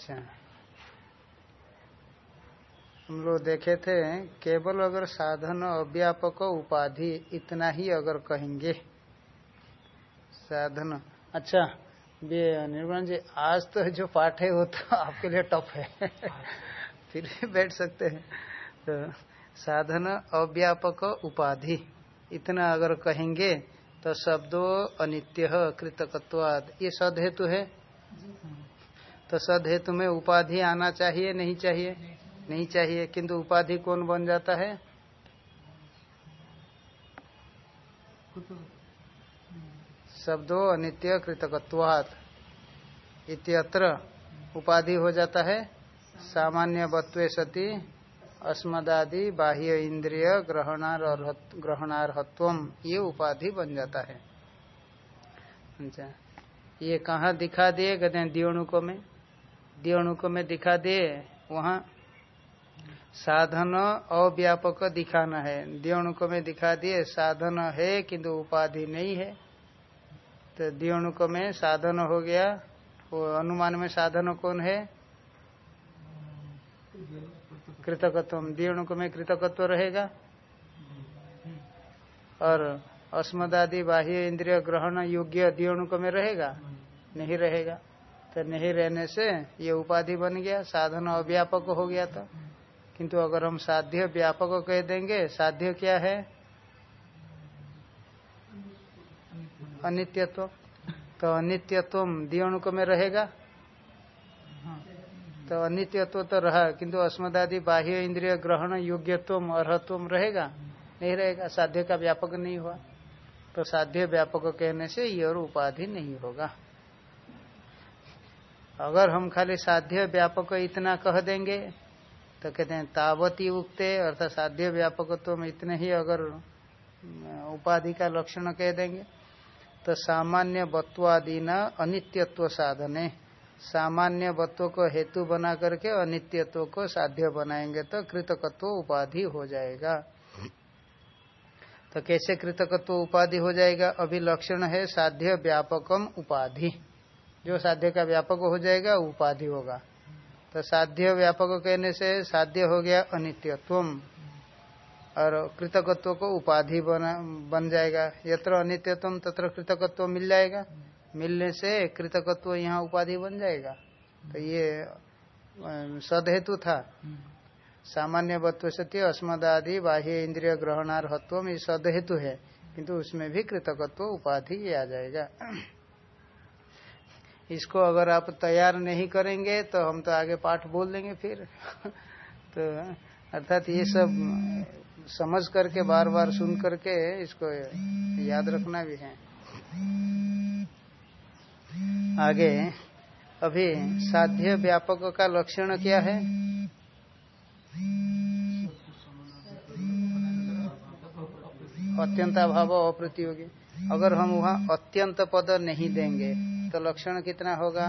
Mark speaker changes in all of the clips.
Speaker 1: अच्छा। हम लोग देखे थे, केवल अगर साधन अव्यापक उपाधि, इतना ही अगर कहेंगे। साधन। अच्छा निर्माण जी, आज तो जो पाठ है, वो तो आपके लिए टफ है। फिर भी बैठ सकते हैं। तो साधन, अव्यापक, उपाधि, इतना अगर कहेंगे तो शब्दों, अनित्य, कृतकत्वाद, ये सद हेतु है। तो सद हेतु में उपाधि आना चाहिए, नहीं चाहिए? नहीं चाहिए, किंतु उपाधि कौन बन जाता है? शब्दों अनित्य कृतकत्वात इत्यत्र उपाधि हो जाता है। सामान्य वत्व सती अस्मदादि बाह्य इंद्रिय ग्रहणार ग्रहणार्हत्व ये उपाधि बन जाता है। अच्छा ये कहा दिखा दिए कहते हैं दियोणुको में? दियोणुको में दिखा दिए वहाँ साधन अव्यापक दिखाना है। दियोणुको में दिखा दिए साधन है किंतु उपाधि नहीं है। तो दियोणुको में साधन हो गया। वो अनुमान में साधन कौन है? कृतकत्व दियोणुक में कृतकत्व रहेगा। और अस्मदादि बाह्य इंद्रिय ग्रहण योग्य दियोणुक में रहेगा? नहीं रहेगा। तो नहीं रहने से ये उपाधि बन गया, साधन अव्यापक हो गया था। किंतु अगर हम साध्य व्यापक कह देंगे, साध्य क्या है? अनित्यत्व। तो अनित्यत्व दियोणुक में रहेगा। तो अनित्यत्व तो रहा, किंतु अस्मदादि बाह्य इंद्रिय ग्रहण योग्यत्व अर्हत्व रहेगा। नहीं रहेगा, साध्य का व्यापक नहीं हुआ। तो साध्य व्यापक कहने से ये और उपाधि नहीं होगा। अगर हम खाली साध्य व्यापक इतना कह देंगे तो कहते हैं तावती उक्ते, अर्थात साध्य व्यापक तो में इतने ही अगर उपाधि का लक्षण कह देंगे। तो सामान्य वत्वादि न अनित्यत्व साधने, सामान्य वत्व को हेतु बना करके अनित्यत्व को साध्य बनाएँगे तो कृतकत्व उपाधि हो जाएगा। तो कैसे कृतकत्व उपाधि हो जाएगा? अभी लक्षण है साध्य व्यापकम उपाधि। जो साध्य का व्यापक हो जाएगा, उपाधि होगा। तो साध्य व्यापक कहने से साध्य हो गया अनित्यत्व और कृतकत्व को उपाधि बना, बन जाएगा। यत्र अनित्यत्व तत्र कृतकत्व मिल जाएगा। मिलने से कृतकत्व यहाँ उपाधि बन जाएगा। तो ये सदहेतु था। सामान्य वत्व सत्य, अस्मदादि, बाह्य इंद्रिय ग्रहणार्हत्व ये सदहेतु है। किंतु उसमें भी कृतकत्व उपाधि आ जाएगा। इसको अगर आप तैयार नहीं करेंगे तो हम तो आगे पाठ बोल देंगे फिर। तो अर्थात ये सब समझ करके बार बार सुन करके इसको याद रखना भी है। आगे, अभी साध्य व्यापक का लक्षण क्या है? अत्यंत अभाव अप्रतियोगी। अगर हम वहाँ अत्यंत पद नहीं देंगे तो लक्षण कितना होगा?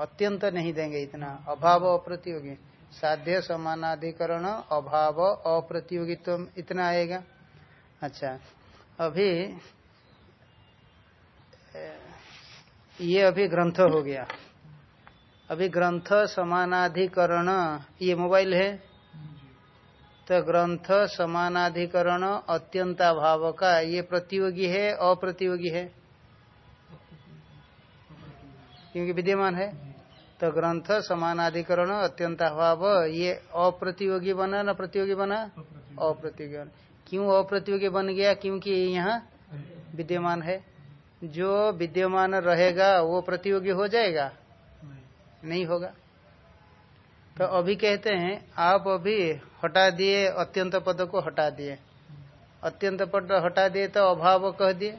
Speaker 1: अत्यंत नहीं देंगे इतना। अभाव अप्रतियोगी। साध्य समानाधिकरण, अभाव अप्रतियोगित्व, इतना आएगा। अच्छा अभी, ये अभी ग्रंथ हो गया। अभी ग्रंथ समानाधिकरण, ये मोबाइल है? तो ग्रंथ समानाधिकरण अत्यंता भाव का ये प्रतियोगी है अप्रतियोगी है? क्योंकि विद्यमान है। तो ग्रंथ समानाधिकरण अत्यंता भाव ये अप्रतियोगी बना न प्रतियोगी बना? अप्रतियोगी बना। क्यों अप्रतियोगी बन गया? क्योंकि यहाँ विद्यमान है। जो विद्यमान रहेगा वो प्रतियोगी हो जाएगा? नहीं होगा। तो अभी कहते हैं, आप अभी हटा दिए, अत्यंत पद को हटा दिए। अत्यंत पद हटा दिए तो अभाव कह दिए।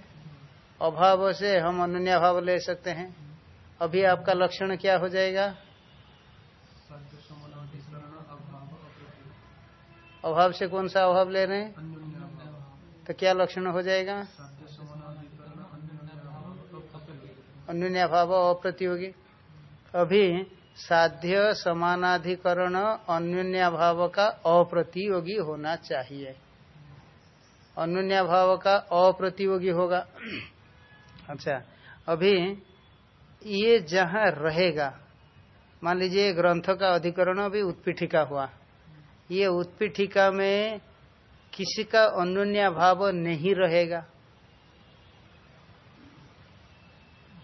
Speaker 1: अभाव से हम अनन्या भाव ले सकते हैं। अभी आपका लक्षण क्या हो जाएगा? अभाव से कौन सा अभाव ले रहे हैं? तो क्या लक्षण हो जाएगा? अन्य भाव अप्रतियोगी। अभी साध्य समानाधिकरण अन्य भाव का अप्रतियोगी होना चाहिए। अन्य भाव का अप्रतियोगी होगा। अच्छा अभी ये जहाँ रहेगा, मान लीजिए ग्रंथ का अधिकरण अभी उत्पीठिका हुआ। ये उत्पीठिका में किसी का अन्य भाव नहीं रहेगा।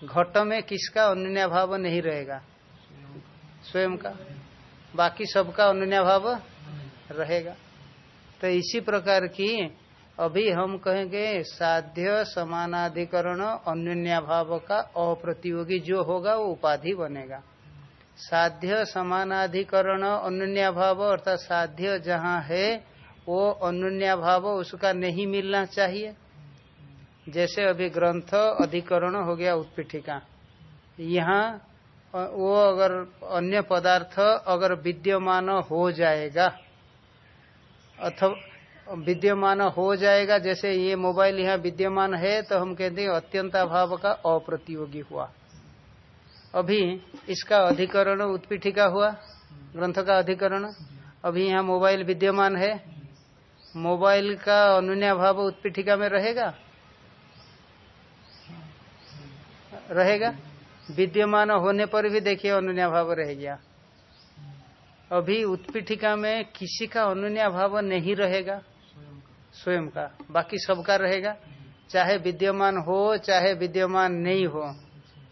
Speaker 1: घट में किसका अन्य भाव नहीं रहेगा? स्वयं का। बाकी सबका अन्य भाव रहेगा। तो इसी प्रकार की अभी हम कहेंगे, साध्य समानाधिकरण अन्य भाव का अप्रतियोगी जो होगा, वो उपाधि बनेगा। साध्य समानाधिकरण अन्य भाव अर्थात साध्य जहाँ है, वो अन्य भाव उसका नहीं मिलना चाहिए। जैसे अभी ग्रंथ अधिकरण हो गया उत्पीठिका। यहाँ वो अगर अन्य पदार्थ अगर विद्यमान हो जाएगा, अथवा विद्यमान हो जाएगा, जैसे ये मोबाइल यहाँ विद्यमान है तो हम कहते हैं अत्यंत भाव का अप्रतियोगी हुआ। अभी इसका अधिकरण उत्पीठिका हुआ, ग्रंथ का अधिकरण। अभी यहाँ मोबाइल विद्यमान है, मोबाइल का अनुन्या भाव उत्पीठिका में रहेगा? रहेगा? विद्यमान होने पर भी देखिए अनुन्या भाव रह गया। अभी उत्पीठिका में किसी का अनुन्या भाव नहीं रहेगा, स्वयं का, बाकी सबका रहेगा। चाहे विद्यमान हो, चाहे विद्यमान नहीं हो,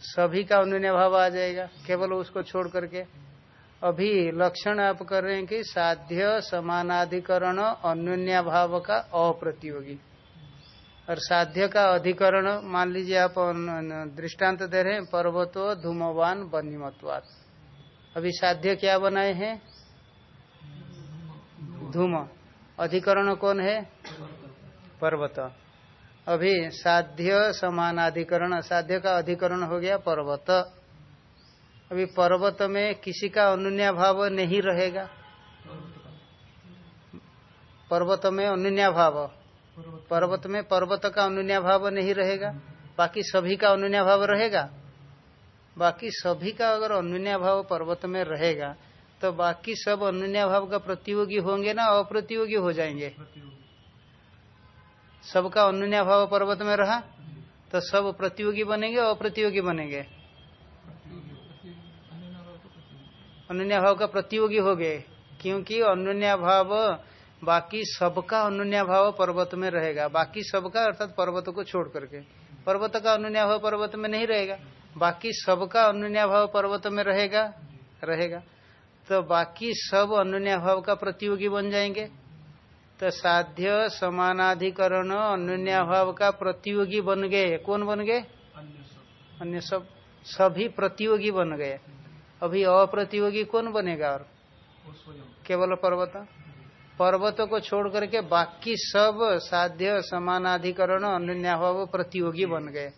Speaker 1: सभी का अनुन्या भाव आ जाएगा, केवल उसको छोड़ करके। अभी लक्षण आप कर रहे हैं कि साध्य समानाधिकरण अनुन्या भाव का अप्रतियोगी। और साध्य का अधिकरण, मान लीजिए आप दृष्टांत दे रहे हैं, पर्वतो धूमवान बनिमत्वात अभी साध्य क्या बनाए हैं? धूम। अधिकरण कौन है? पर्वत। अभी साध्य समानाधिकरण, साध्य का अधिकरण हो गया पर्वत। अभी पर्वत में किसी का अनुन्या भाव नहीं रहेगा। पर्वत में अनुन्या भाव पर्वत में पर्वत का अनुन्या भाव नहीं रहेगा, बाकी सभी का अनुन्या भाव रहेगा। बाकी सभी का अगर अनुन्या भाव पर्वत में रहेगा तो बाकी सब अनुन्या भाव का प्रतियोगी होंगे ना, अप्रतियोगी हो जाएँगे। सबका अनुन्या भाव पर्वत में रहा तो सब प्रतियोगी बनेंगे, अप्रतियोगी बनेंगे। अनुन्या भाव का प्रतियोगी हो गए, क्योंकि अनुन्या भाव बाकी सबका अनुन्या भाव पर्वत में रहेगा। बाकी सबका अर्थात पर्वत को छोड़ करके। पर्वत का अनुन्या भाव पर्वत में नहीं रहेगा। बाकी सबका अनुन्या भाव पर्वत में रहेगा रहेगा। तो बाकी सब अनुन्या भाव का प्रतियोगी बन जाएँगे। तो साध्य समानाधिकरण अनुन्या भाव का प्रतियोगी बन गए। कौन बन गए? अन्य सब। सभी प्रतियोगी बन गए। अभी अप्रतियोगी कौन बनेगा और? केवल पर्वत? पर्वत को छोड़ करके बाकी सब साध्य समानाधिकरण अनुन्याभाव प्रतियोगी बन गए।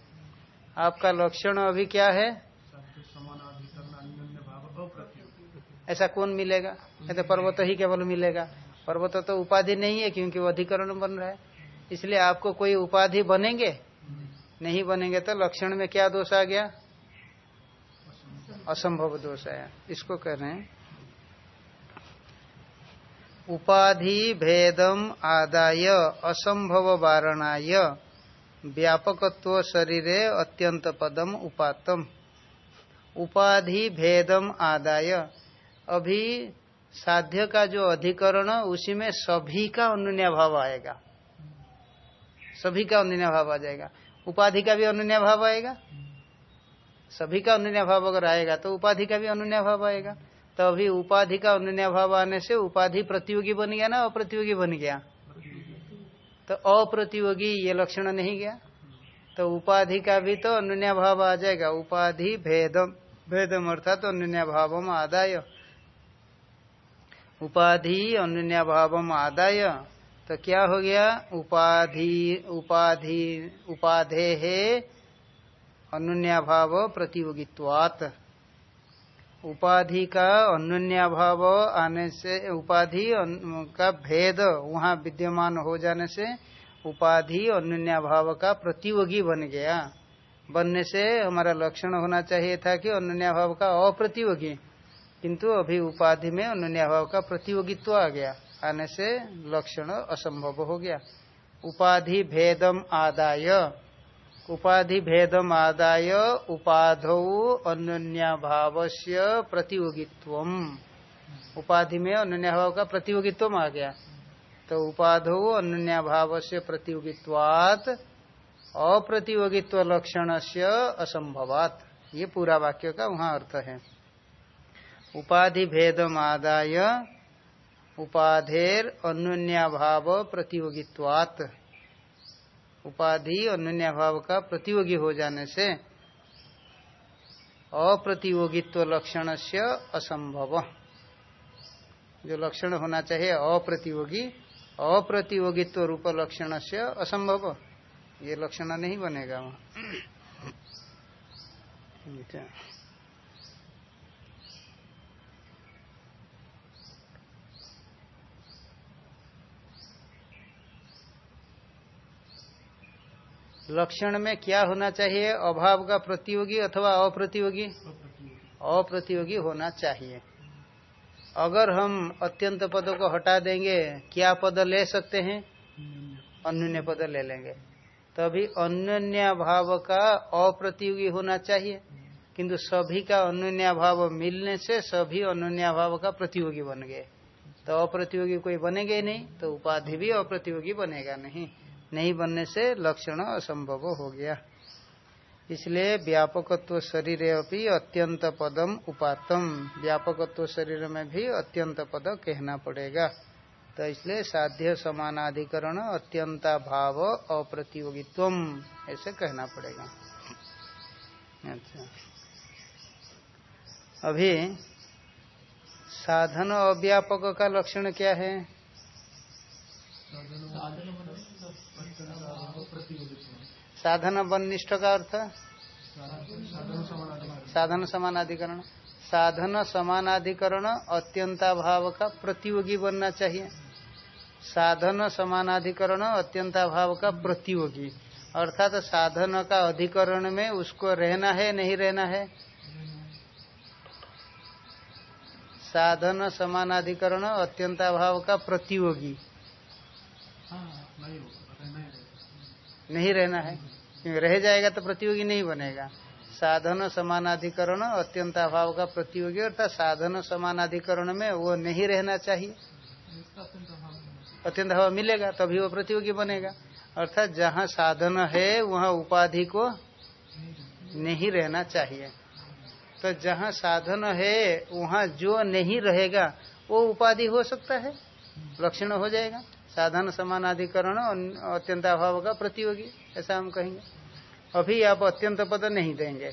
Speaker 1: आपका लक्षण अभी क्या है? ऐसा कौन मिलेगा? तो पर्वत ही केवल मिलेगा। पर्वत तो उपाधि नहीं है क्योंकि वो अधिकरण बन रहा है। इसलिए आपको कोई उपाधि बनेंगे? नहीं बनेंगे तो लक्षण में क्या दोष आ गया? असंभव दोष आया। इसको कह रहे हैं उपाधि भेदम आदाय असंभव वारणाय व्यापकत्व शरीरे अत्यंत पदम उपातम उपाधि भेदम आदाय। अभी साध्य का जो अधिकरण, उसी में सभी का अनुन्या भाव आएगा। सभी का अनुन्या भाव आ जाएगा। उपाधि का भी अनुन्या भाव आएगा। सभी का अनुन्या भाव अगर आएगा तो उपाधि का भी अनुन्या भाव आएगा। तो अभी उपाधि का अनुन्या भाव आने से उपाधि प्रतियोगी बन गया ना, अप्रतियोगी बन गया। तो अप्रतियोगी ये लक्षण नहीं गया। तो उपाधि का भी तो अनुन्या भाव आ जाएगा। उपाधि भेदम। भेदम अर्थात तो अनुन्या भाव आदाय। उपाधि अनुन्या भाव आदाय। तो क्या हो गया? उपाधि उपाधि, उपाधे है अनुन्या भाव प्रतियोगित्वात। उपाधि का अनुन्या भाव आने से उपाधि का भेद वहाँ विद्यमान हो जाने से उपाधि अनुन्या भाव का प्रतियोगी बन गया। बनने से हमारा लक्षण होना चाहिए था कि भाव का अप्रतियोगी, किंतु अभी उपाधि में अनुन्या भाव का प्रतियोगित्व आ गया। आने से लक्षण असंभव हो गया। उपाधि भेदम आदाय। उपाधि भेदम आदाय उपाधौ अन्य भाव से प्रतियोगित्व उपाधि में अन्य भाव का प्रतियोगित्व आ गया। तो उपाधो अन्य भाव से प्रतियोगित्वात अप्रतियोगित्व लक्षण से असंभवात। ये पूरा वाक्य का वहाँ अर्थ है। उपाधि भेदम आदाय उपाधेर अन्य भाव प्रतियोगित्वात। उपाधि अन्य भाव का प्रतियोगी हो जाने से अप्रतियोगित्व लक्षण से असंभव। जो लक्षण होना चाहिए, अप्रतियोगी, अप्रतियोगित्व रूप लक्षण से असंभव। ये लक्षण नहीं बनेगा वहाँ। लक्षण में क्या होना चाहिए? अभाव का प्रतियोगी अथवा अप्रतियोगी? अप्रतियोगी होना चाहिए। अगर हम अत्यंत पदों को हटा देंगे, क्या पद ले सकते हैं? अन्य पद ले लेंगे। तभी अन्य भाव का अप्रतियोगी होना चाहिए। किंतु सभी का अन्य भाव मिलने से सभी अन्य भाव का प्रतियोगी बन गए। तो अप्रतियोगी कोई बनेगा ही नहीं तो उपाधि भी अप्रतियोगी बनेगा नहीं। नहीं बनने से लक्षण असंभव हो गया। इसलिए व्यापकत्व शरीर अभी अत्यंत पदम उपातम व्यापकत्व शरीर में भी अत्यंत पद कहना पड़ेगा। तो इसलिए साध्य समानाधिकरण अत्यंता भाव अप्रतियोगित्व ऐसे कहना पड़ेगा। अच्छा। अभी साधन अव्यापक का लक्षण क्या है? साधन वनिष्ठ का अर्थ? साधन समानाधिकरण। साधन समानाधिकरण अत्यंताभाव का प्रतियोगी बनना चाहिए। साधन समानाधिकरण अत्यंताभाव का प्रतियोगी। अर्थात साधन का अधिकरण में उसको रहना है, नहीं रहना है। साधन समानाधिकरण अत्यंताभाव का प्रतियोगी। नहीं रहना है। क्योंकि रह जाएगा तो प्रतियोगी नहीं बनेगा। साधन समानाधिकरण अत्यंत अभाव का प्रतियोगी अर्थात साधन समानाधिकरण में वो नहीं रहना चाहिए। अत्यंत अभाव मिलेगा, तभी वो प्रतियोगी बनेगा। अर्थात जहाँ साधन है, वहाँ उपाधि को नहीं रहना चाहिए। तो जहाँ साधन है, वहाँ जो नहीं रहेगा, वो उपाधि हो सकता है। लक्षण हो जाएगा। साधन समान अधिकरण अत्यंत अभाव का प्रतियोगी, ऐसा हम कहेंगे। अभी आप अत्यंत पद नहीं देंगे।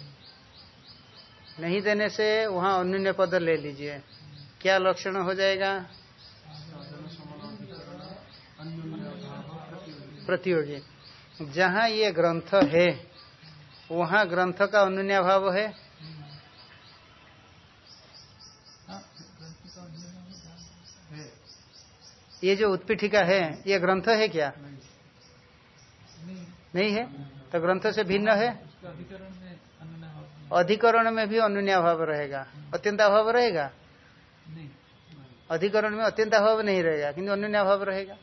Speaker 1: नहीं देने से वहाँ अन्य पद ले लीजिए। क्या लक्षण हो जाएगा? प्रतियोगी। जहाँ ये ग्रंथ है, वहाँ ग्रंथ का अन्य भाव है। ये जो उत्पीठिका है, ये ग्रंथ है क्या? नहीं है? तो ग्रंथ से भिन्न है? अधिकरण में भी अनुन्य अभाव रहेगा। अत्यंत अभाव रहेगा? अधिकरण में अत्यंत अभाव नहीं रहेगा, किंतु अनुन्य अभाव रहेगा।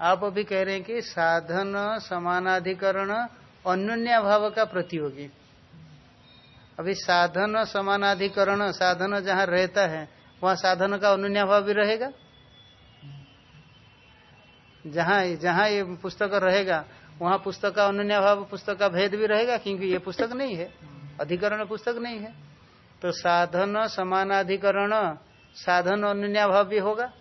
Speaker 1: आप अभी कह रहे हैं कि साधन, समानाधिकरण अनुन्य भाव का प्रतियोगी। अभी साधन, समानाधिकरण, साधन जहाँ रहता है, वहाँ साधन का अनुन्य भाव भी रहेगा? जहाँ जहाँ ये पुस्तक रहेगा, वहाँ पुस्तक का अन्य भाव, पुस्तक का भेद भी रहेगा, क्योंकि ये पुस्तक नहीं है। अधिकरण पुस्तक नहीं है। तो साधन समानाधिकरण, साधन अन्य भाव भी होगा।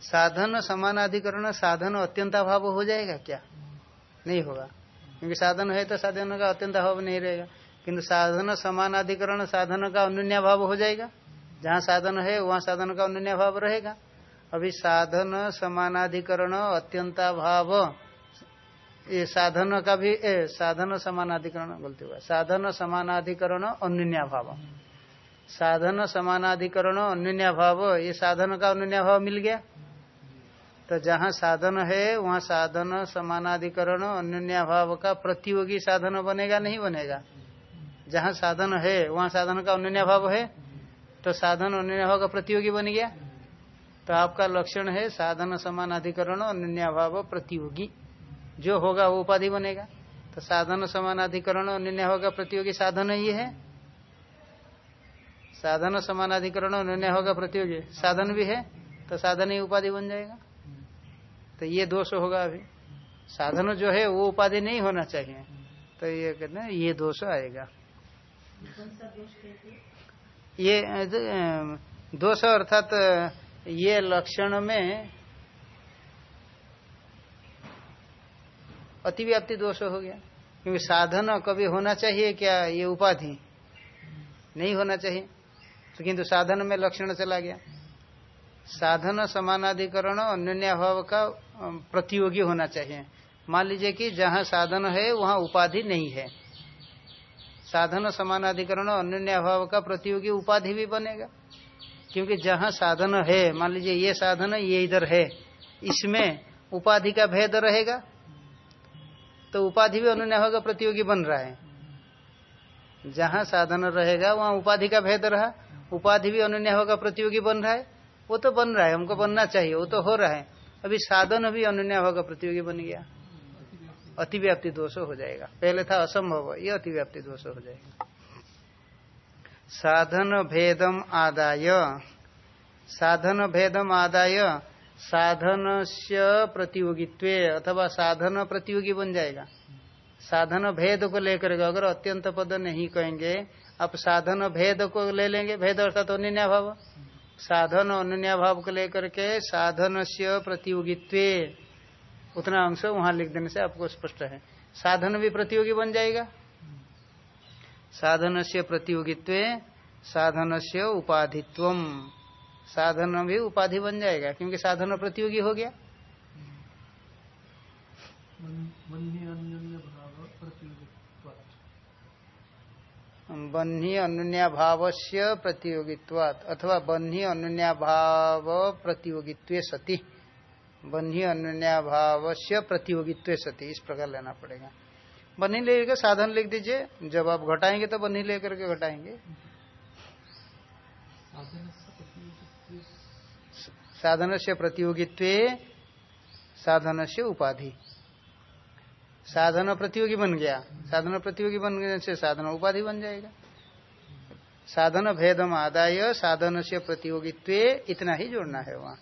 Speaker 1: साधन समानाधिकरण, साधन अत्यंत अभाव हो जाएगा क्या? नहीं होगा। क्योंकि साधन है तो साधन का अत्यंत अभाव नहीं रहेगा। किंतु साधन समानाधिकरण, साधन का अन्य भाव हो जाएगा। जहाँ साधन है, वहाँ साधन का अन्य भाव रहेगा। अभी साधन समानाधिकरण अत्यंता भाव ये साधन का भी ए, साधन समानाधिकरण बोलते हुआ साधन समानाधिकरण अन्य भाव साधन समानाधिकरण अन्य भाव ये साधन का अन्य भाव मिल गया। तो जहाँ साधन है वहाँ साधन समानाधिकरण अन्य भाव का प्रतियोगी साधन बनेगा नहीं बनेगा। जहाँ साधन है वहाँ साधन का अन्य भाव है तो साधन अन्य भाव का प्रतियोगी बन गया। तो आपका लक्षण है साधन समान अधिकरण अन्य भाव प्रतियोगी। जो होगा वो उपाधि बनेगा। तो साधन समानाधिकरण अन्य होगा प्रतियोगी साधन ही है। साधन समानाधिकरण अन्य होगा प्रतियोगी साधन भी है तो साधन ही उपाधि बन जाएगा। तो ये दोष होगा अभी। साधन जो है वो उपाधि नहीं होना चाहिए। तो ये कहते हैं ये दोष आएगा। ये दोष अर्थात ये लक्षण में अतिव्याप्ति दोष हो गया। क्योंकि साधन कभी होना चाहिए क्या? ये उपाधि। नहीं होना चाहिए। तो किंतु साधन में लक्षण चला गया। साधन समानाधिकरण अन्य अभाव का प्रतियोगी होना चाहिए। मान लीजिए कि जहाँ साधन है, वहाँ उपाधि नहीं है। साधन समानाधिकरण अन्य अभाव का प्रतियोगी उपाधि भी बनेगा। क्योंकि जहाँ साधन है, मान लीजिए ये साधन, ये इधर है, इसमें उपाधि का भेद रहेगा तो उपाधि भी अनुन्या होगा प्रतियोगी बन रहा है। जहाँ साधन रहेगा, वहाँ उपाधि का भेद रहा, उपाधि भी अनुन्या होगा प्रतियोगी बन रहा है, वो तो बन रहा है, हमको बनना चाहिए, वो तो हो रहा है। अभी साधन भी अनुन्या होगा प्रतियोगी बन गया, अतिव्याप्ति दोष हो जाएगा। पहले था असंभव, ये अतिव्याप्ति दोष हो जाएगा। साधन भेदम आदाय। साधन भेदम आदाय साधन से प्रतियोगित्व अथवा साधन प्रतियोगी बन जाएगा। साधन भेद को लेकर अगर अत्यंत पद नहीं कहेंगे, आप साधन भेद को ले लेंगे, भेद अर्थात तो अन्य भाव साधन अन्य भाव को लेकर के साधन से प्रतियोगित्व। उतना अंश वहाँ लिख देने से आपको स्पष्ट है। साधन भी प्रतियोगी बन जाएगा। साधन से प्रतियोगित्व साधन से उपाधित्व साधन भी उपाधि बन जाएगा क्योंकि साधन प्रतियोगी हो गया। बन्ही अनुन्या भाव से प्रतियोगित्वात। अथवा बन्ही अनुन्या भाव प्रतियोगित्व सती। बन्ही अनुन्या भाव से प्रतियोगित्व सती इस प्रकार लेना पड़ेगा। बन्ही लेकर साधन लिख दीजिए। जब आप घटाएँगे तो बन्ही लेकर के घटाएँगे। साधन से प्रतियोगित्व साधन से उपाधि। साधन प्रतियोगी बन गया। साधन प्रतियोगी बन गए से साधन उपाधि बन जाएगा। साधन भेदम आदाय साधन से प्रतियोगित्व, इतना ही जोड़ना है वहाँ।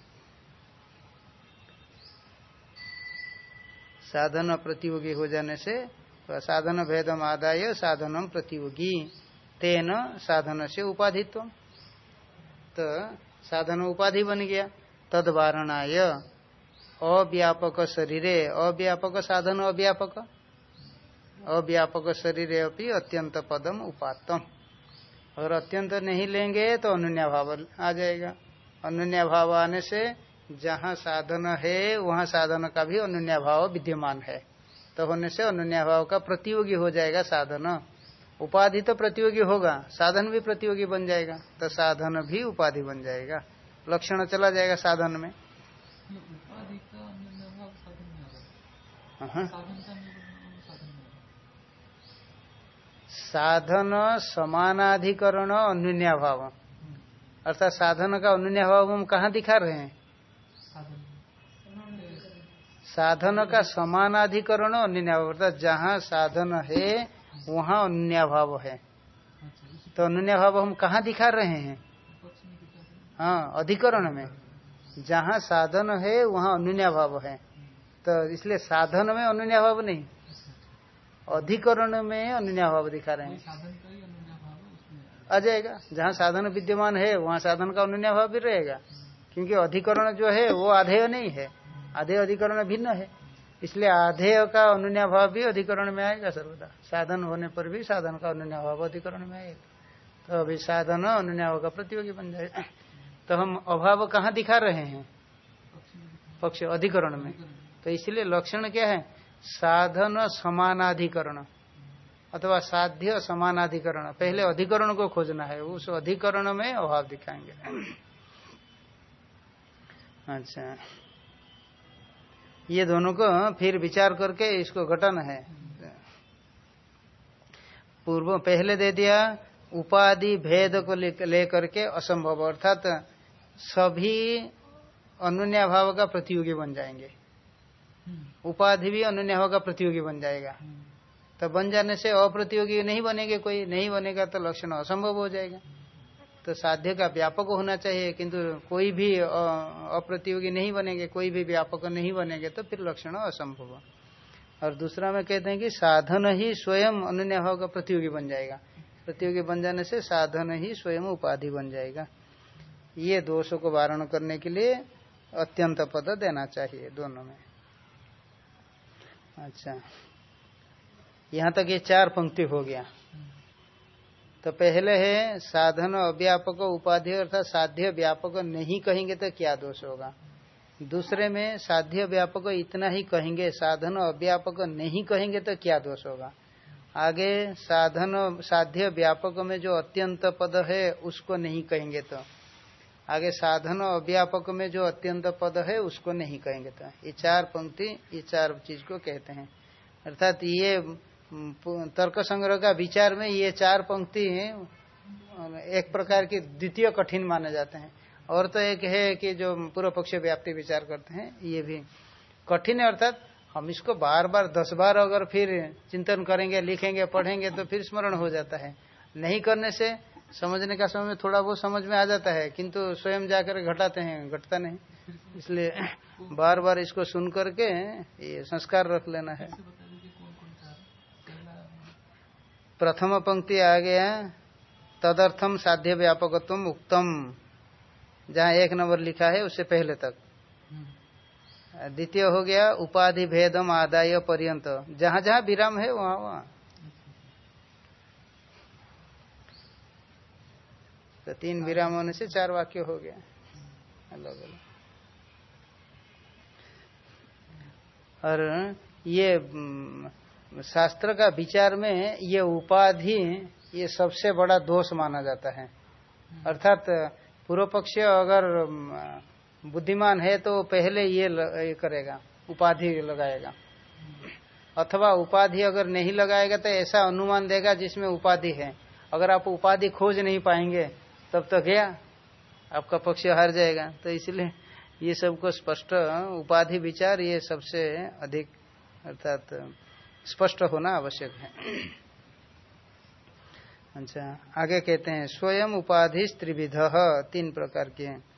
Speaker 1: साधन प्रतियोगी हो जाने से तो साधन भेदम आदाय साधनम प्रतियोगी। तेन साधन से उपाधित्व तो साधन उपाधि बन गया। तद वारणाय अव्यापक शरीरे, अव्यापक साधन, अव्यापक। अव्यापक शरीर अभी अत्यंत पदम उपातम अगर अत्यंत नहीं लेंगे तो अनुन्या भाव आ जाएगा। अनुन्या भाव आने से जहाँ साधन है, वहाँ साधन का भी अनुन्या भाव विद्यमान है। तो होने से अनुन्या भाव का प्रतियोगी हो जाएगा साधन। उपाधि तो प्रतियोगी होगा साधन भी प्रतियोगी बन जाएगा तो साधन भी उपाधि बन जाएगा। लक्षण चला जाएगा साधन में। साधन समानाधिकरण अनुन्या भाव अर्थात साधन का अनुन्या भाव हम कहाँ दिखा रहे हैं? साधन का समानाधिकरण अन्य अर्थात जहाँ साधन है, वहाँ अन्य भाव है। तो अन्य भाव हम कहाँ दिखा रहे हैं? हाँ अधिकरण में। जहाँ साधन है, वहाँ अन्य भाव है। तो इसलिए साधन में अन्य भाव नहीं। अधिकरण में अन्य भाव दिखा रहे हैं। आ जाएगा। जहाँ साधन विद्यमान है, वहाँ साधन का अन्य भाव भी रहेगा। क्योंकि अधिकरण जो है, वो आधेय नहीं है। आधे अधिकरण भिन्न है। इसलिए आधेय का अनुन्या भाव भी अधिकरण में आएगा सर्वदा। साधन होने पर भी साधन का अनुन्या भाव अधिकरण में आएगा। तो अभी साधन अनुन्या का प्रतियोगी बन जाएगा तो हम अभाव कहाँ दिखा रहे हैं? पक्ष अधिकरण में। तो इसलिए लक्षण क्या है? साधन समानाधिकरण अथवा साध्य समानाधिकरण। पहले अधिकरण को खोजना है। उस अधिकरण में अभाव दिखाएँगे। अच्छा। ये दोनों को फिर विचार करके इसको घटाना है। पूर्व पहले दे दिया, उपाधि भेद को लेकर के असंभव, अर्थात सभी अनुन्या भाव का प्रतियोगी बन जाएँगे। उपाधि भी अनुन्या भाव का प्रतियोगी बन जाएगा। तो बन जाने से अप्रतियोगी नहीं बनेंगे, कोई नहीं बनेगा तो लक्षण असंभव हो जाएगा। तो साध्य का व्यापक होना चाहिए, किंतु कोई भी अप्रतियोगी नहीं बनेंगे, कोई भी व्यापक नहीं बनेंगे तो फिर लक्षण असंभव। और दूसरा में कहते हैं कि साधन ही स्वयं अन्य होगा प्रतियोगी बन जाएगा। प्रतियोगी बन जाने से साधन ही स्वयं उपाधि बन जाएगा। ये दोषों को वारण करने के लिए अत्यंत पद देना चाहिए दोनों में। अच्छा। यहाँ तक ये चार पंक्ति हो गया। तो पहले है साधन अव्यापक उपाधि अर्थात साध्य व्यापक नहीं कहेंगे तो क्या दोष होगा? दूसरे में साध्य व्यापक इतना ही कहेंगे, साधन अव्यापक नहीं कहेंगे तो क्या दोष होगा? आगे साधन साध्य व्यापक में जो अत्यंत पद है, उसको नहीं कहेंगे तो। आगे साधन अव्यापक में जो अत्यंत पद है, उसको नहीं कहेंगे तो। ये चार पंक्ति, ये चार चीज़ को कहते हैं। अर्थात ये तर्क संग्रह का विचार में ये चार पंक्ति एक प्रकार की द्वितीय कठिन माने जाते हैं। और तो एक है कि जो पूर्व पक्ष व्याप्ति विचार करते हैं, ये भी। कठिन अर्थात हम इसको बार बार दस बार अगर फिर चिंतन करेंगे, लिखेंगे, पढ़ेंगे तो फिर स्मरण हो जाता है। नहीं करने से समझने का समय थोड़ा बहुत समझ में आ जाता है, किंतु स्वयं जाकर घटाते हैं, घटता नहीं। इसलिए बार बार इसको सुन करके ये संस्कार रख लेना है। प्रथम पंक्ति आ गया तदर्थम साध्य व्यापकत्व उक्तम। जहाँ एक नंबर लिखा है, उससे पहले तक। द्वितीय हो गया, उपाधि भेदम आदाय पर्यंत। जहाँ जहाँ विराम है, वहाँ वहाँ। तो तीन विराम होने से चार वाक्य हो गया। अलग अलग। और ये शास्त्र का विचार में ये उपाधि ये सबसे बड़ा दोष माना जाता है। अर्थात पूर्व पक्ष अगर बुद्धिमान है तो पहले ये, ये करेगा उपाधि लगाएगा। अथवा उपाधि अगर नहीं लगाएगा तो ऐसा अनुमान देगा जिसमें उपाधि है। अगर आप उपाधि खोज नहीं पाएँगे तब तो गया आपका पक्ष हार जाएगा। तो इसलिए ये सबको स्पष्ट उपाधि विचार ये सबसे अधिक अर्थात स्पष्ट होना आवश्यक है। अच्छा आगे कहते हैं, स्वयं उपाधि त्रिविध, तीन प्रकार के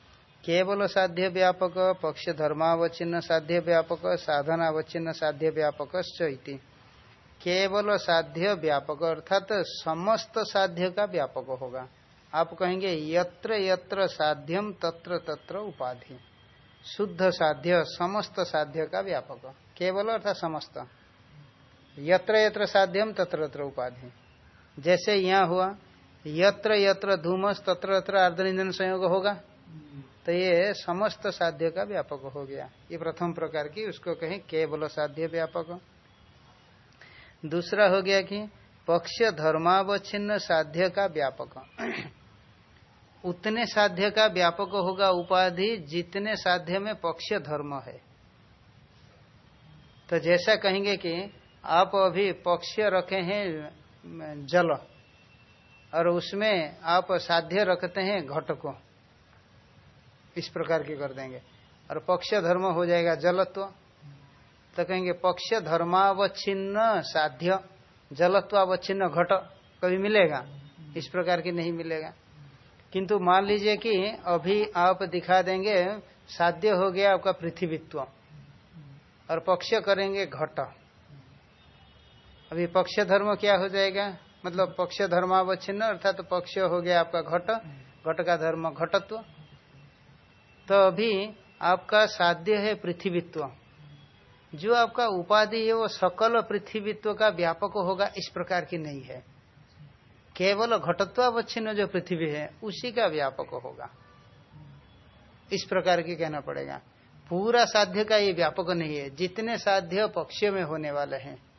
Speaker 1: केवल साध्य व्यापक, पक्ष धर्मावच्छिन्न साध्य व्यापक, साधनावच्छिन्न साध्य व्यापक केवल साध्य व्यापक, अर्थात समस्त साध्य का व्यापक होगा। आप कहेंगे, यत्र यत्र साध्यम तत्र तत्र उपाधि। शुद्ध साध्य, समस्त साध्य का व्यापक। केवल अर्थात समस्त। यत्र यत्र साध्यम तत्र तत्र उपाधि। जैसे यहाँ हुआ, यत्र यत्र धूमस तत्र तत्र अर्धनिंदन संयोग होगा। तो ये समस्त साध्य का व्यापक हो गया। ये प्रथम प्रकार की उसको कहें केवल साध्य व्यापक। दूसरा हो गया कि पक्ष धर्मावच्छिन्न साध्य का व्यापक। उतने साध्य का व्यापक होगा उपाधि जितने साध्य में पक्ष धर्म है। तो जैसा कहेंगे कि आप अभी पक्ष रखे हैं, जल, और उसमें आप साध्य रखते हैं घट को। इस प्रकार की कर देंगे। और पक्ष धर्म हो जाएगा जलत्व। तो कहेंगे, पक्ष धर्मावच्छिन्न साध्य, जलत्वावच्छिन्न घट कभी मिलेगा? इस प्रकार की नहीं मिलेगा। किंतु मान लीजिए कि अभी आप दिखा देंगे, साध्य हो गया आपका पृथ्वीत्व। और पक्ष करेंगे घट। अभी पक्ष धर्म क्या हो जाएगा? मतलब पक्ष धर्मावच्छिन्न अर्थात तो पक्ष हो गया आपका घट घट का धर्म घटत्व। तो अभी आपका साध्य है पृथ्वीत्व। जो आपका उपाधि है वो सकल पृथ्वीत्व का व्यापक होगा, इस प्रकार की नहीं है। केवल घटत्वावच्छिन्न जो पृथ्वी है, उसी का व्यापक होगा। इस प्रकार की कहना पड़ेगा। पूरा साध्य का ये व्यापक नहीं है। जितने साध्य पक्ष में होने वाले हैं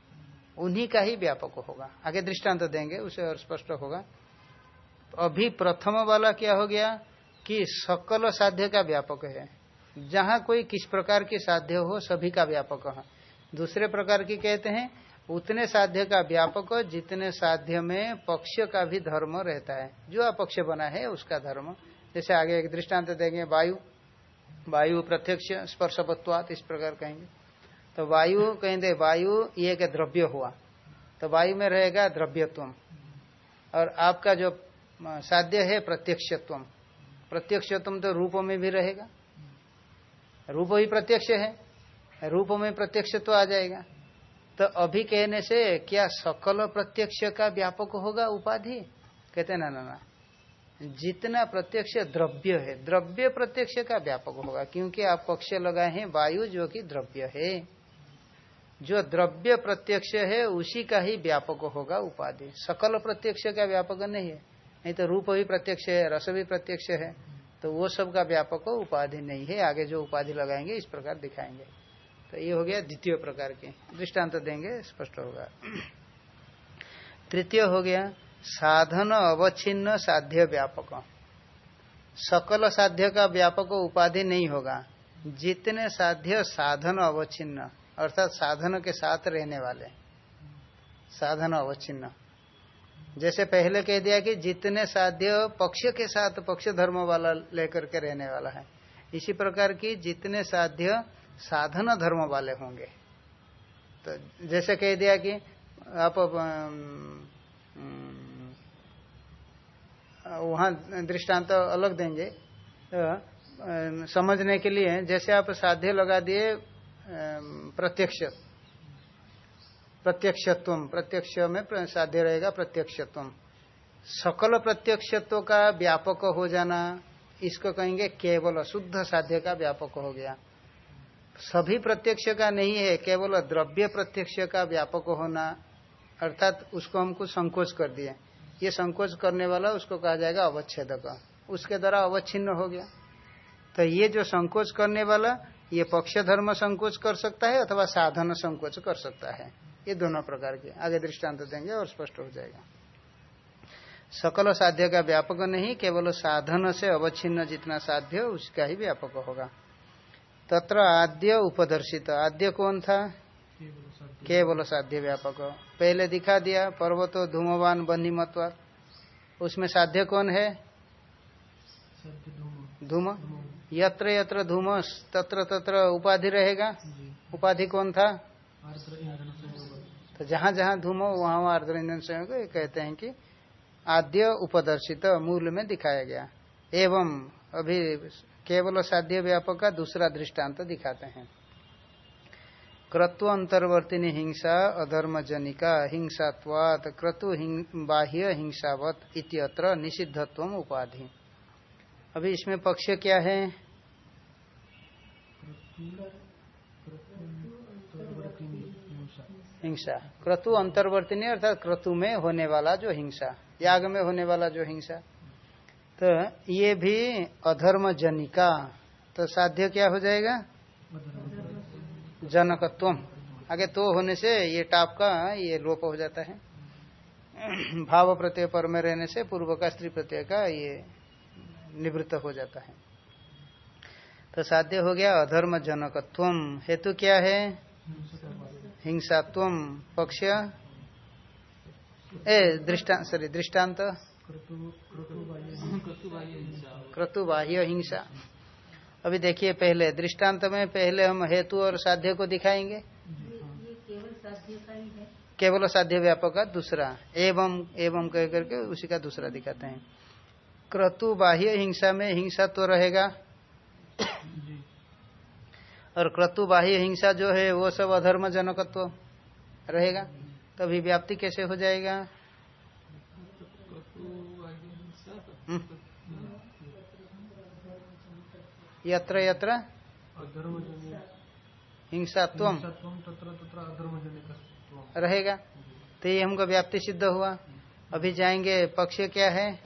Speaker 1: उन्हीं का ही व्यापक होगा। आगे दृष्टांत तो देंगे, उसे और स्पष्ट होगा। अभी प्रथम वाला क्या हो गया कि सकल साध्य का व्यापक है। जहाँ कोई किस प्रकार की साध्य हो, सभी का व्यापक है। दूसरे प्रकार की कहते हैं, उतने साध्य का व्यापक जितने साध्य में पक्ष का भी धर्म रहता है। जो अपक्ष बना है, उसका धर्म। जैसे आगे एक दृष्टांत देंगे, वायु। वायु प्रत्यक्ष, स्पर्शवत्वात, इस प्रकार कहेंगे। तो वायु कहेंगे वायु, ये एक द्रव्य हुआ। तो वायु में रहेगा द्रव्यत्व। और आपका जो साध्य है प्रत्यक्षत्व। प्रत्यक्षत्व तो रूपों में भी रहेगा। रूप ही प्रत्यक्ष है। रूप में प्रत्यक्ष तो आ जाएगा। तो अभी कहने से क्या सकल प्रत्यक्ष का व्यापक होगा उपाधि? कहते ना ना ना। जितना प्रत्यक्ष द्रव्य है, द्रव्य प्रत्यक्ष का व्यापक होगा, क्योंकि आप पक्ष लगाए हैं, वायु जो कि द्रव्य है। जो द्रव्य प्रत्यक्ष है, उसी का ही व्यापक होगा उपाधि। सकल प्रत्यक्ष का व्यापक नहीं है। नहीं तो रूप भी प्रत्यक्ष है, रस भी प्रत्यक्ष है तो वो सब का व्यापक उपाधि नहीं है। आगे जो उपाधि लगाएँगे, इस प्रकार दिखाएँगे। तो ये हो गया द्वितीय प्रकार के। दृष्टांत देंगे, स्पष्ट होगा। तृतीय हो गया, साधन अवच्छिन्न साध्य व्यापक। सकल साध्य का व्यापक उपाधि नहीं होगा। जितने साध्य साधन अवच्छिन्न। अर्थात साधन के साथ रहने वाले। साधन अवच्छिन्न। जैसे पहले कह दिया कि जितने साध्य पक्ष के साथ पक्ष धर्म वाला लेकर के रहने वाला है, इसी प्रकार की जितने साध्य साधन धर्म वाले होंगे। तो जैसे कह दिया कि आप वहाँ दृष्टांत तो अलग देंगे। तो समझने के लिए जैसे आप साध्य लगा दिए प्रत्यक्ष। प्रत्यक्षत्व। प्रत्यक्ष में साध्य रहेगा प्रत्यक्षत्व। सकल प्रत्यक्षत्व का व्यापक हो जाना, इसको कहेंगे केवल शुद्ध साध्य का व्यापक हो गया। सभी प्रत्यक्ष का नहीं है, केवल द्रव्य प्रत्यक्ष का व्यापक होना, अर्थात उसको हमको संकोच कर दिए। ये संकोच करने वाला उसको कहा जाएगा अवच्छेद उसके द्वारा अवच्छिन्न हो गया। तो ये जो संकोच करने वाला ये पक्ष धर्म संकोच कर सकता है अथवा साधन संकोच कर सकता है। ये दोनों प्रकार के। आगे दृष्टांत देंगे और स्पष्ट हो जाएगा। सकल साध्य का व्यापक नहीं केवल साधन से अवच्छिन्न जितना साध्य उसका ही व्यापक होगा। तत्र आद्य उपदर्शित। आद्य कौन था? केवल साध्य व्यापक। पहले दिखा दिया पर्वतो धूमवान बन्ही मतवा उसमें साध्य कौन है? धूम। यत्र यत्र धूमस तत्र तत्र उपाधि रहेगा। उपाधि कौन था? तो जहाँ जहाँ धूम वहाँ वहाँ आर्द्र ईंधन संयोग कहते हैं कि आद्य उपदर्शित मूल में दिखाया गया। एवं अभी केवल साध्य व्यापक का दूसरा दृष्टांत दिखाते हैं। क्रतु अंतर्वर्तिनी हिंसा अधर्म जनिका हिंसात्वात क्रतु बाह्य हिंसावत इत्यत्र निषिद्धत्व उपाधि। अभी इसमें पक्ष क्या है? हिंसा। क्रतु अंतर्वर्तिनी अर्थात क्रतु में होने वाला जो हिंसा, याग में होने वाला जो हिंसा। तो ये भी अधर्म जनिका तो साध्य क्या हो जाएगा? जनकत्व आगे तो होने से ये टाप का ये लोप हो जाता है। भाव प्रत्यय पर में रहने से पूर्व का स्त्री प्रत्यय का ये निवृत्त हो जाता है। तो साध्य हो गया अधर्म जनकत्व हेतु क्या है? हिंसात्व। पक्ष? ए दृष्टांत सॉरी दृष्टांत क्रतु बाह्य हिंसा। अभी देखिए पहले दृष्टांत में पहले हम हेतु और साध्य को दिखाएँगे। केवल साध्य व्यापक का दूसरा। एवं एवं कह करके उसी का दूसरा दिखाते हैं। क्रतु बाह्य हिंसा में हिंसा तो रहेगा। और क्रतु बाह्य हिंसा जो है वो सब अधर्म जनकत्व रहेगा? तभी व्याप्ति कैसे हो जाएगा? हम्म। यत्र यत्र? हिंसात्व रहेगा? तो ये हमको व्याप्ति सिद्ध हुआ। अभी जाएँगे पक्ष क्या है?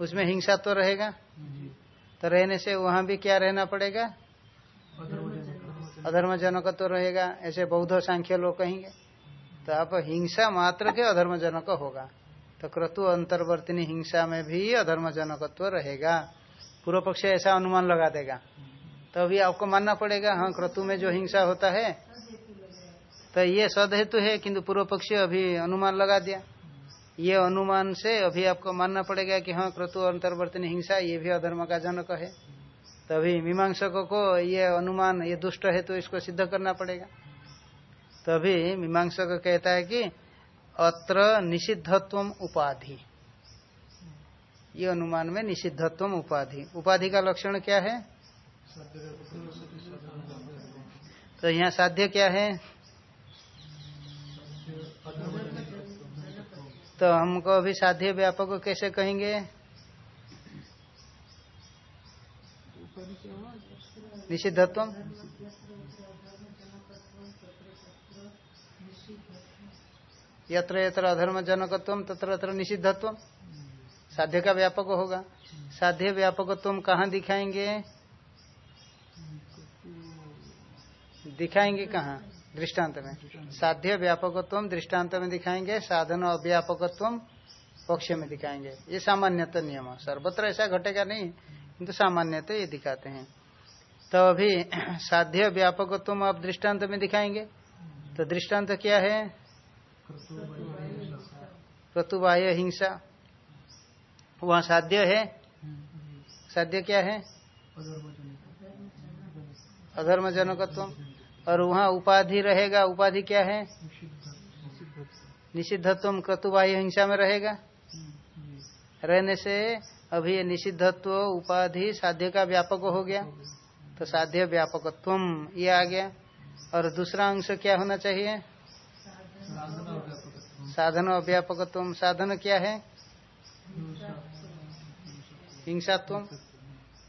Speaker 1: उसमें हिंसा। तो रहेगा? तो रहने से वहाँ भी क्या रहना पड़ेगा? अधर्म जनक तो रहेगा। ऐसे बौद्ध सांख्य लोग कहेंगे। तो आप हिंसा मात्र के अधर्म जनक होगा। तो क्रतु अंतर्वर्तनी हिंसा में भी अधर्म जनकत्व रहेगा। पूर्व पक्ष ऐसा अनुमान लगा देगा। तो अभी आपको मानना पड़ेगा हाँ क्रतु में जो हिंसा होता है तो ये सद हेतु है, किंतु पूर्व पक्ष अभी अनुमान लगा दिया। ये अनुमान से अभी आपको मानना पड़ेगा कि हाँ क्रतु अंतर्वर्तनी हिंसा ये भी अधर्म का जनक है। तभी मीमांसकों को ये अनुमान ये दुष्ट है तो इसको सिद्ध करना पड़ेगा। तभी मीमांसा को कहता है कि अत्र निषिद्धत्व उपाधि। ये अनुमान में निषिद्धत्व उपाधि। उपाधि का लक्षण क्या है? तो यहाँ साध्य क्या है? तो हमको अभी साध्य व्यापक कैसे कहेंगे? निषिद्धत्व यत्र यत्र अधर्म जनकत्व तत्र तत्र निषिद्धत्व साध्य का व्यापक होगा। साध्य व्यापकत्व कहाँ दिखाएँगे? दिखाएँगे कहाँ? दृष्टांत में। साध्य व्यापकत्व दृष्टांत में दिखाएँगे, साधन अव्यापकत्व पक्ष में दिखाएँगे। ये सामान्यतः नियम सर्वत्र ऐसा घटेगा नहीं, किंतु सामान्यतः ये दिखाते हैं। तो अभी साध्य व्यापकत्व आप दृष्टांत में दिखाएँगे तो दृष्टांत क्या है? क्रतुबाह्य हिंसा। वहाँ साध्य है? साध्य क्या है? अधर्म जनकत्व और वहाँ उपाधि रहेगा, उपाधि क्या है? निषिद्धत्व क्रतुबाह्य हिंसा में रहेगा। रहने से अभी ये निषिद्धत्व, उपाधि, साध्य का व्यापक हो गया। तो साध्य व्यापकत्व ये आ गया। और दूसरा अंश क्या होना चाहिए? साधन अव्यापकत्व साधन क्या है? हिंसात्व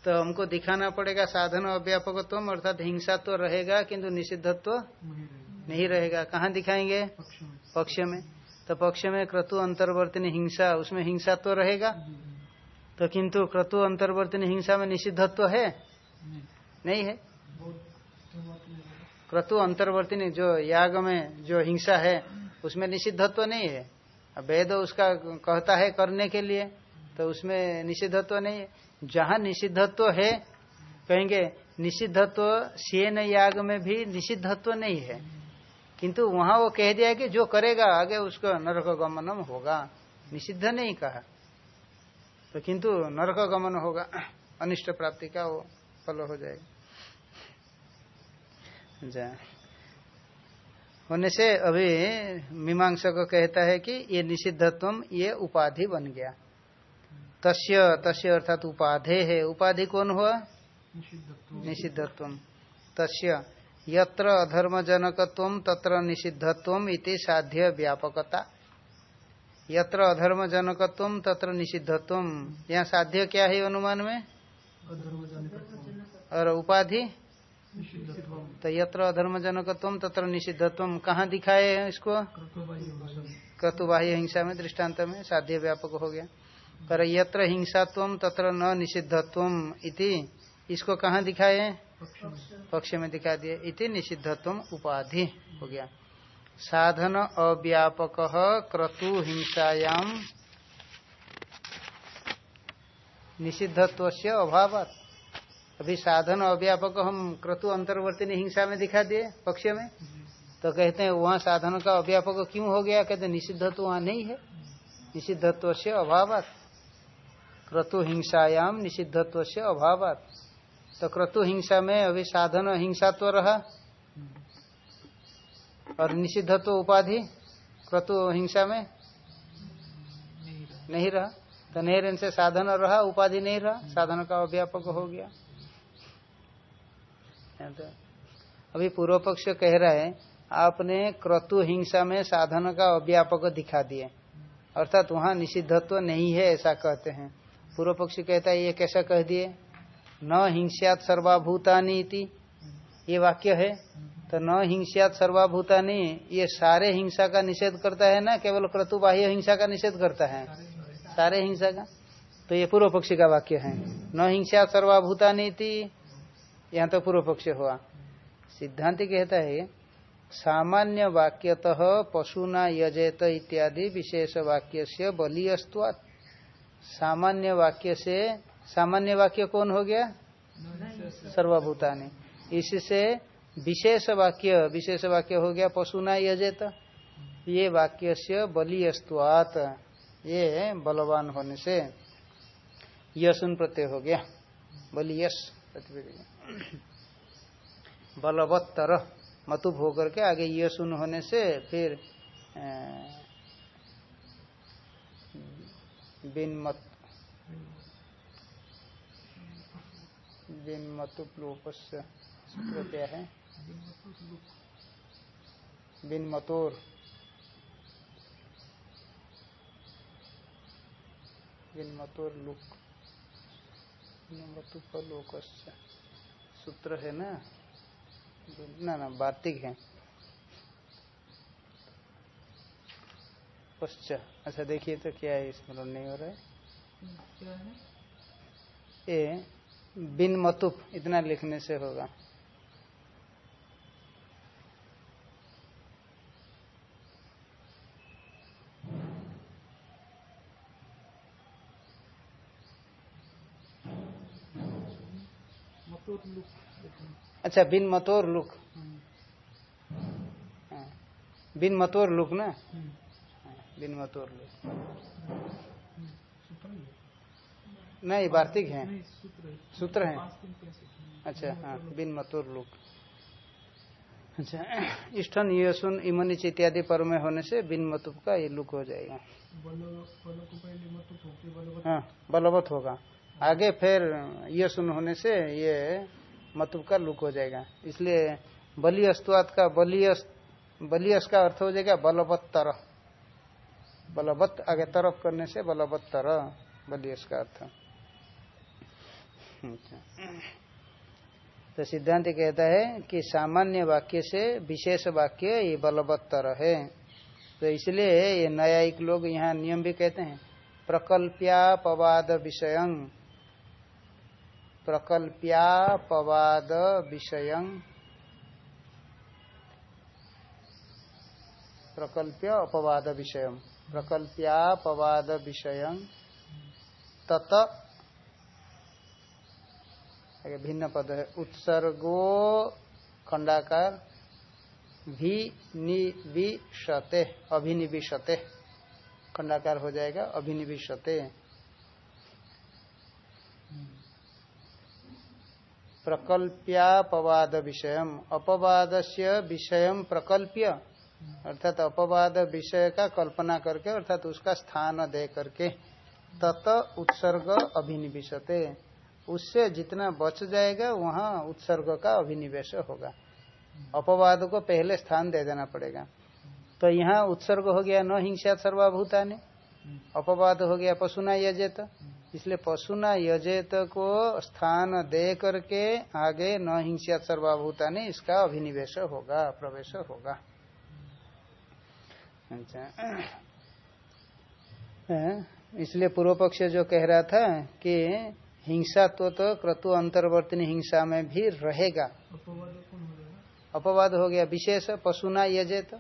Speaker 1: तो हमको दिखाना पड़ेगा साधन अव्यापकत्व, अर्थात हिंसा तो रहेगा, किंतु निषिद्धत्व नहीं रहेगा। कहाँ दिखाएँगे? पक्ष में। तो पक्ष में क्रतु अंतर्वर्तनी हिंसा, उसमें हिंसात्व तो रहेगा। तो किंतु क्रतु अंतर्वर्तनी हिंसा में निषिद्धत्व है? नहीं है। क्रतु अंतर्वर्तनी जो याग में जो हिंसा है, उसमें निषिद्धत्व नहीं है। वेद उसका कहता है करने के लिए तो उसमें निषिद्धत्व नहीं है। जहाँ निषिद्धत्व है, कहेंगे, निषिद्धत्व सेन याग में भी निषिद्धत्व नहीं है। किंतु वहाँ वो कह दिया कि जो करेगा, आगे उसको नरक गमनम होगा। निषिद्ध नहीं कहा। तो किंतु नरक गमन होगा, अनिष्ट प्राप्ति का वो फल हो जाएगा। जा। होने से अभी मीमांसा को कहता है कि ये निषिद्धत्व ये उपाधि बन गया। तस्य तस्य अर्थात उपाधे। है उपाधि कौन हुआ? निषिद्धत्व। तस्य यत्र अधर्म जनकत्व तत्र निषिद्धत्व इति साध्य व्यापकता। यत्र अधर्म जनकत्व तत्र निषिद्धत्व यहाँ साध्य क्या है अनुमान में? और उपाधि? तो यत्र अधर्म जनकत्व तत्र निषिद्धत्व कहाँ दिखाए इसको? क्रतुबाह्य हिंसा में दृष्टांत में साध्य व्यापक हो गया। पर यत्र हिंसात्व तत्र न निषिद्धत्व इति इसको कहाँ दिखाए? पक्ष में दिखा दिए। इति निषिद्धत्व उपाधि हो गया। साधन अव्यापक क्रतु हिंसायाम निषिद्धत्व से अभाव अभी साधन अव्यापक हम क्रतु अंतर्वर्ती हिंसा में दिखा दिए पक्ष में। तो कहते हैं, वहाँ साधन का अव्यापक क्यों हो गया? कहते निषिद्धत्व वहाँ नहीं है। निषिद्धत्व से अभाव क्रतु हिंसायाम निषिद्धत्व से अभाव तो क्रतु हिंसा में अभी साधन हिंसा तो रहा। और निषिद्धत्व उपाधि क्रतु हिंसा में नहीं रहा। तो नहीं से साधन रहा, उपाधि नहीं रहा, साधन का अव्यापक हो गया। तो अभी पूर्व पक्ष कह रहा है, आपने क्रतु हिंसा में साधन का अव्यापक दिखा दिए। अर्थात वहाँ निषिद्धत्व नहीं है ऐसा कहते हैं। पूर्व पक्षी कहता है, ये कैसा कह दिए? न हिंसात सर्वाभूतानी इति। ये वाक्य है। तो न हिंसात सर्वाभूतानी, ये सारे हिंसा का निषेध करता है ना? केवल क्रतुबाह्य हिंसा का निषेध करता है। सारे हिंसा का? तो ये पूर्व पक्षी का वाक्य है। न हिंसा सर्वाभूतानी थी यहाँ तो पूर्व पक्ष हुआ। सिद्धांति कहता है, सामान्य वाक्यतः पशुना यजेत इत्यादि विशेष वाक्य से बलियस्वात् सामान्य वाक्य से, सामान्य वाक्य कौन हो गया? सर्वभूतानि। इससे विशेष वाक्य विशेष वाक्य हो गया पशुना यजेत। ये वाक्य से बलियस्तुआत ये बलवान होने से यशुन प्रत्यय हो गया। बलियस बलवत्तर मतुप होकर के आगे ये सुन होने से फिर बिन मत बिन मतुप सूत्र है। बिन मतोर बिन मतोर लुक। मतुप सूत्र है ना? ना ना वार्तिक है। पश्चात। अच्छा देखिए तो क्या है स्मरण नहीं हो रहा? है? ये बिन मतुप इतना लिखने से होगा। अच्छा बिन मतोर लुक। हाँ। बिन मतोर लुक ना? हाँ, बिन मतोर लुक नहीं वार्तिक है। सूत्र है। अच्छा हाँ बिन मतुर लुक अच्छा इष्टन ये सुन इमनिच इत्यादि पर में होने से बिन मतुप का ये लुक हो जाएगा। हाँ बलवत होगा। आगे फिर ये सुन होने से ये मतुब का लुक हो जाएगा। इसलिए बलियस्तुआत का बलियस बलियस का अर्थ हो जाएगा बलवत्तर बलवत् आगे तरफ़ करने से बलवत्तर बलियस का अर्थ। अच्छा। तो सिद्धांत कहता है कि सामान्य वाक्य से विशेष वाक्य ये बलवत्तर है। तो इसलिए ये न्यायिक लोग यहाँ नियम भी कहते हैं, प्रकल्प्यापवाद विषय। प्रकल्प्यापवाद विषय। प्रकल्प्य अपवाद विषय। प्रकल्प्यापवाद विषय तत भिन्न पद है। उत्सर्गो खंडाकार भी निविशते अभिनिविशते। खंडाकार हो जाएगा, अभिनिविशते। प्रकल्प्यापवाद विषय अपवाद से विषय प्रकल्प्य अर्थात अपवाद विषय का कल्पना करके, अर्थात उसका स्थान दे करके, तत उत्सर्ग अभिनिवेशते। उससे जितना बच जाएगा, वहाँ उत्सर्ग का अभिनिवेश होगा। अपवाद को पहले स्थान दे देना पड़ेगा। तो यहाँ उत्सर्ग हो गया न हिंसा सर्वाभूता ने अपवाद हो गया पशुना यजेत। इसलिए पशुना यजेत को स्थान दे करके आगे न हिंसा सर्वाभूता ने इसका अभिनिवेश होगा, प्रवेश होगा। अच्छा। इसलिए पूर्व पक्ष जो कह रहा था कि हिंसा तो तो क्रतु अंतर्वर्तनी हिंसा में भी रहेगा। अपवाद हो गया। विशेष पशु पशुना यजेत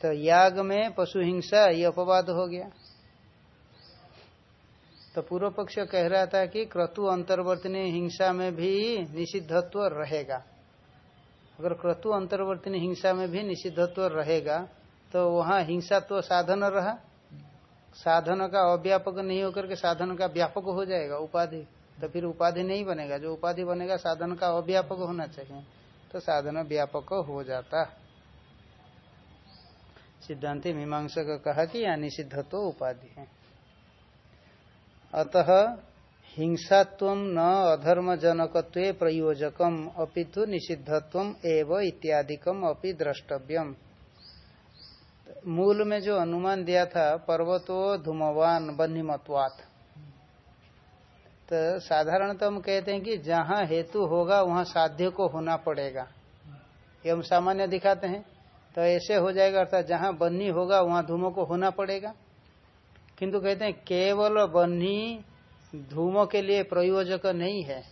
Speaker 1: तो याग में पशु हिंसा, ये अपवाद हो गया। तो पूर्व पक्ष कह रहा था कि क्रतु अंतर्वर्तनी हिंसा में भी निषिद्धत्व रहेगा। अगर क्रतु अंतर्वर्तनी हिंसा में भी निषिद्धत्व रहेगा तो वहाँ हिंसा तो साधन रहा। साधन का अव्यापक नहीं होकर के साधन का व्यापक हो जाएगा, उपाधि। तो फिर उपाधि नहीं बनेगा। जो उपाधि बनेगा, साधन का अव्यापक होना चाहिए। तो साधन व्यापक हो जाता। सिद्धांति मीमांसा का कहा कि यहाँ निषिद्धत्व उपाधि है। अतः हिंसात्व न अधर्म जनकत्व प्रयोजकम अपितु निषिद्धत्व एव इत्यादिकम अपि द्रष्टव्यम। मूल में जो अनुमान दिया था, पर्वतो धूमवान, बन्हीमत्वात। तो साधारणतः हम कहते हैं कि जहाँ हेतु होगा, वहाँ साध्य को होना पड़ेगा। ये हम सामान्य दिखाते हैं। तो ऐसे हो जाएगा, अर्थात जहाँ बन्ही होगा, वहाँ धूमो को होना पड़ेगा। किंतु कहते हैं, केवल बन्ही धूमों के लिए प्रयोजक नहीं है।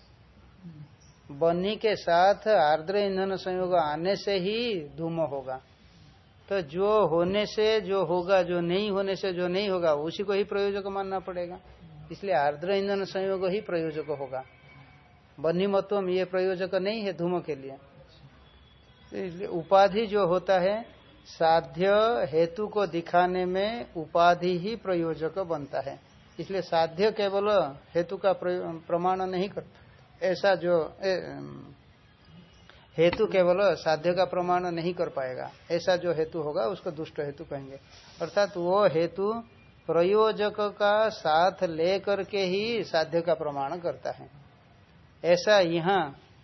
Speaker 1: बन्ही के साथ आर्द्र ईंधन संयोग आने से ही धूम होगा। तो जो होने से, जो होगा, जो नहीं होने से, जो नहीं होगा, उसी को ही प्रयोजक मानना पड़ेगा। इसलिए आर्द्र ईंधन संयोग ही प्रयोजक होगा। बन्ही मतम ये प्रयोजक नहीं है धूम के लिए। इसलिए उपाधि जो होता है, साध्य हेतु को दिखाने में उपाधि ही प्रयोजक बनता है। इसलिए साध्य केवल हेतु का प्रमाण नहीं करता। ऐसा जो हेतु केवल साध्य का प्रमाण नहीं कर पाएगा। ऐसा जो हेतु होगा, उसको दुष्ट हेतु कहेंगे। अर्थात वो हेतु प्रयोजक का साथ लेकर के ही साध्य का प्रमाण करता है। ऐसा यहाँ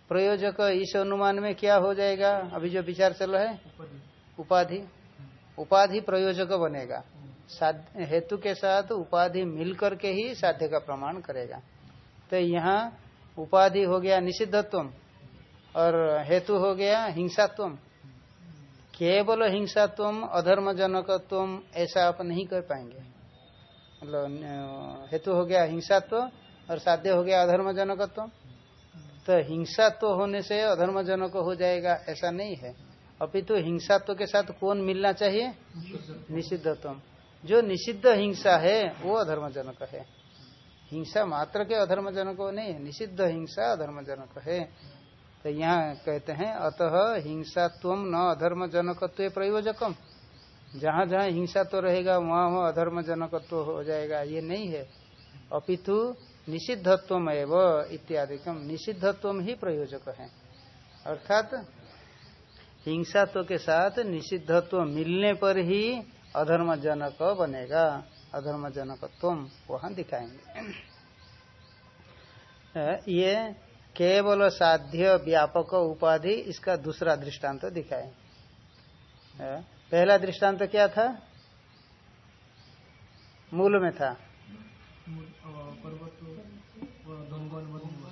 Speaker 1: प्रयोजक इस अनुमान में क्या हो जाएगा? अभी जो विचार चल रहा है, उपाधि। उपाधि प्रयोजक बनेगा। हेतु के साथ उपाधि मिलकर के ही साध्य का प्रमाण करेगा। तो यहाँ उपाधि हो गया निषिद्धत्व और हेतु हो गया हिंसात्व केवल हिंसात्व अधर्म जनकत्व ऐसा आप नहीं कर पाएँगे। मतलब हेतु हो गया हिंसात्व और साध्य हो गया अधर्म जनकत्व तो हिंसात्व होने से अधर्म जनक हो जाएगा ऐसा नहीं है। अपितु तो हिंसात्व के साथ कौन मिलना चाहिए? निषिद्धत्व जो निषिद्ध हिंसा है, वो अधर्मजनक है। हिंसा मात्र के अधर्मजनक नहीं है निषिद्ध हिंसा अधर्मजनक है। तो यहाँ कहते हैं, अतः हिंसा तुम न अधर्मजनकत्व प्रयोजकम जहाँ जहाँ हिंसा तो रहेगा, वहाँ वहाँ अधर्मजनकत्व हो जाएगा। ये नहीं है। अपितु निषिद्धत्व एवं इत्यादिकम निषिद्धत्व ही प्रयोजक है। अर्थात हिंसात्व के साथ निषिद्धत्व मिलने पर ही अधर्म जनक बनेगा। अधर्म जनक तुम वहाँ दिखाएँगे। ये केवल साध्य व्यापक उपाधि, इसका दूसरा दृष्टांत तो दिखाए पहला दृष्टांत तो क्या था? मूल में था।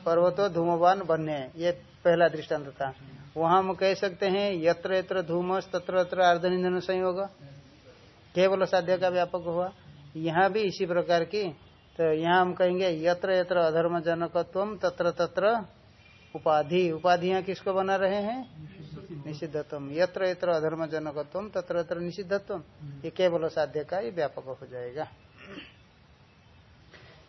Speaker 1: पर्वतो धूमवान बनने, ये पहला दृष्टांत था। वहाँ हम कह सकते हैं, यत्र यत्र धूमस, तत्र तत्र अर्धनिधन संयोग। केवल साध्य का व्यापक हुआ। यहाँ भी इसी प्रकार की। तो यहाँ हम कहेंगे, यत्र यत्र अधर्म जनकत्व तत्र तत्र उपाधि। उपाधियाँ किसको बना रहे हैं? निषिद्धत्व। यत्र यत्र अधर्म जनकत्व तत्र तत्र निषिद्धत्व। ये केवल साध्य का ये व्यापक हो जाएगा।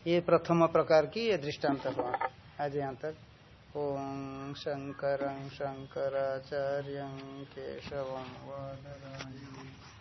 Speaker 1: ये प्रथम प्रकार की ये दृष्टांत हुआ। आज यहाँ तक। ओम शंकर शंकराचार्य केशव